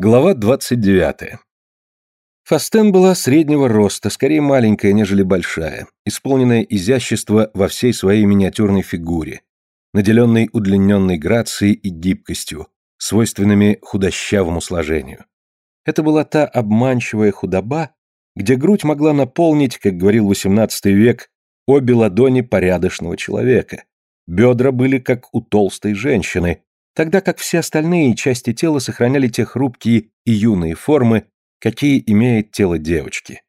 Глава 29. Фастен была среднего роста, скорее маленькая, нежели большая, исполненная изящества во всей своей миниатюрной фигуре, наделенной удлиненной грацией и гибкостью, свойственными худощавому сложению. Это была та обманчивая худоба, где грудь могла наполнить, как говорил XVIII век, обе ладони порядочного человека. Бедра были как у толстой женщины, тогда как все остальные части тела сохраняли те хрупкие и юные формы, какие имеет тело девочки.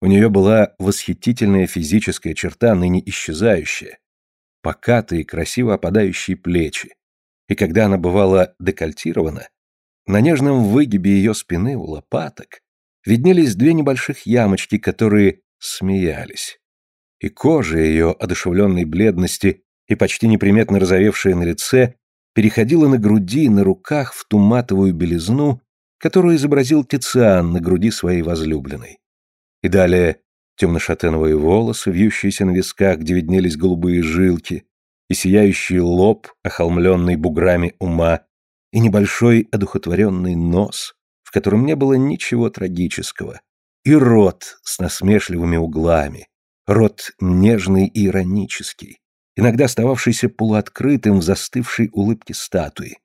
У нее была восхитительная физическая черта, ныне исчезающая, покатые, красиво опадающие плечи, и когда она бывала декольтирована, на нежном выгибе ее спины у лопаток виднелись две небольших ямочки, которые смеялись. И кожа ее, одушевленной бледности и почти неприметно розовевшая на лице, переходила на груди, на руках в ту матовую белизну, которую изобразил Тициан на груди своей возлюбленной. И далее темно-шатеновые волосы, вьющиеся на висках, где виднелись голубые жилки, и сияющий лоб, охолмленный буграми ума, и небольшой одухотворенный нос, в котором не было ничего трагического, и рот с насмешливыми углами, рот нежный и иронический, иногда остававшийся полуоткрытым в застывшей улыбке статуи.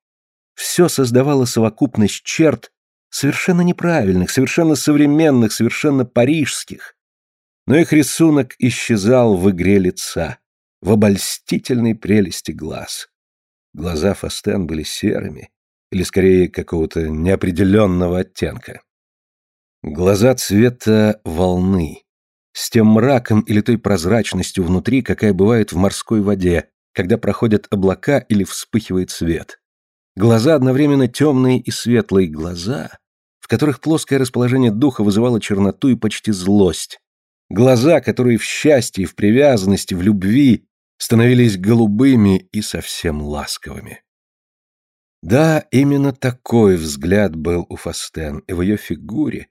Все создавало совокупность черт, совершенно неправильных, совершенно современных, совершенно парижских. Но их рисунок исчезал в игре лица, в обольстительной прелести глаз. Глаза Фастен были серыми, или скорее какого-то неопределенного оттенка. Глаза цвета волны, с тем мраком или той прозрачностью внутри, какая бывает в морской воде, когда проходят облака или вспыхивает свет. Глаза одновременно темные и светлые глаза, в которых плоское расположение духа вызывало черноту и почти злость. Глаза, которые в счастье, в привязанности, в любви становились голубыми и совсем ласковыми. Да, именно такой взгляд был у Фастен, и в ее фигуре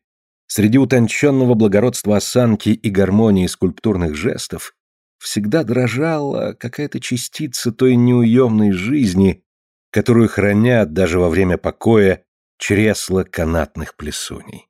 Среди утонченного благородства осанки и гармонии скульптурных жестов всегда дрожала какая-то частица той неуемной жизни, которую хранят даже во время покоя чресла канатных плесуней.